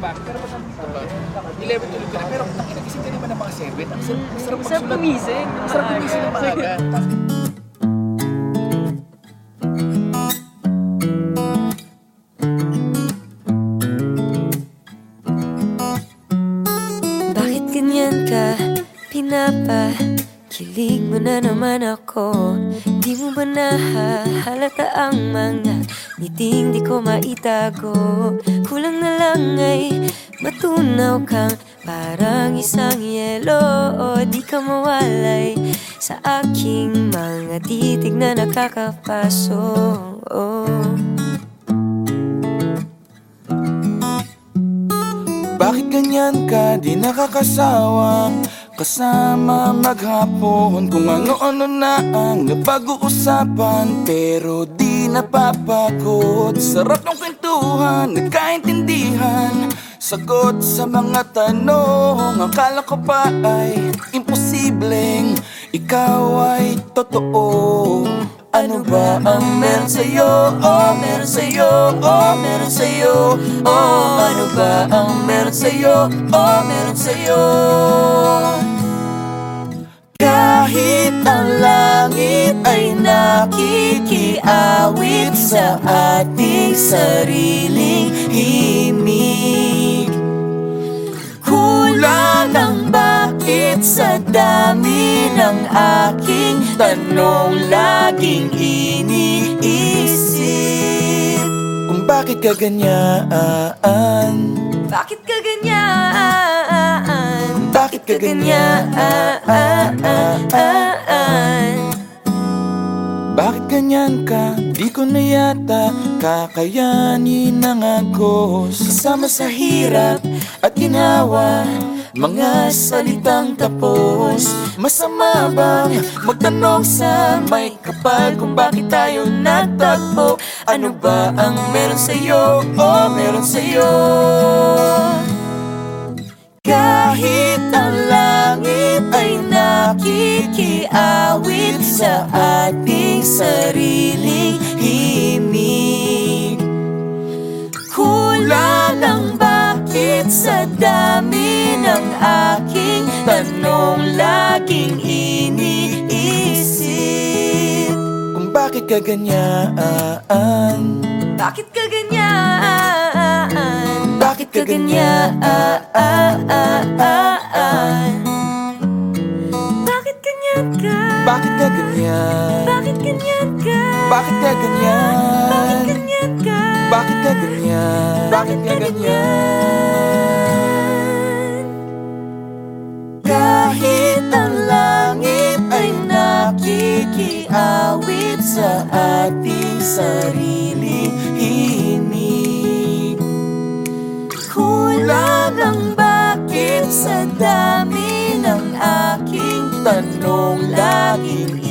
back. Pero pag nandito ba, 11 tulog ka na. Pero nakikigising ka naman ng mga 7. Ang sarap, ang sarap magsulat. gumising. Ang sarap gumising ng maaga. Bakit ganyan ka? Pinapa Kilig mo na naman ako Di mo ba nahahalata ang mga Ngiting di ko maitago. Kulang na lang ay Matunaw kang parang isang yelo. O di ka mawalay Sa aking mga titig na nakakapaso. Bakit ganyan ka, di nakakasawang Kasama maghapon Kung ano-ano na ang napag-uusapan Pero di napapagod. Sarap ng kwentuhan, nagkaintindihan. Sagot sa mga tanong Akala ko pa ay imposibleng Ikaw ay totoo. Ano ba ang meron sa'yo? Oh, meron sa'yo. Oh, meron sa'yo. Oh, ano ba ang meron sa'yo? Oh, meron sa'yo nakikiawit Sa ating sariling himig. Kulang ang bakit sa dami ng aking tanong laging iniisip? Kung bakit ka ganyan Bakit ka ganyan? Bakit ka ganyan Bakit ganyan ka? Di ko na yata kakayanin ang agos. Kasama sa hirap at ginawa Mga salitang tapos. Masama bang magtanong sa may kapal Kung bakit tayo nagtagpo Ano ba ang meron sa'yo? Oh, meron sa'yo? Kahit ang langit ay nakikiawit sa ating sariling himig Kulang ang bakit sa dami ng aking tanong laging iniisip Kung bakit ka ganyan Bakit ka ganyan? Bakit ka ganyan? Ka ganyan? Bakit ganyan ka? Bakit ka ganyan? Bakit ganyan ka? Bakit ka ganyan? Bakit ka ganyan? Kahit ang langit ay nakikiawit sa ating sariling tanong laging